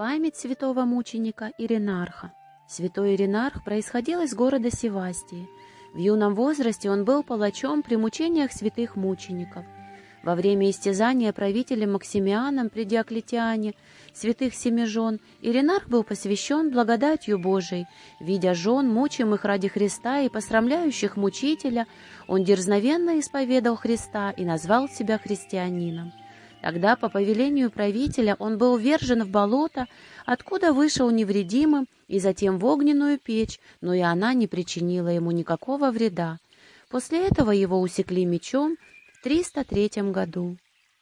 Память святого мученика Иринарха. Святой Иринарх происходил из города Севастии. В юном возрасте он был палачом при мучениях святых мучеников. Во время истязания правителем Максимианом при Диоклетиане святых семи жен Иринарх был посвящен благодатью Божией. Видя жен, мучимых ради Христа и посрамляющих мучителя, он дерзновенно исповедал Христа и назвал себя христианином. Тогда, по повелению правителя, он был вержен в болото, откуда вышел невредимым, и затем в огненную печь, но и она не причинила ему никакого вреда. После этого его усекли мечом в 303 году.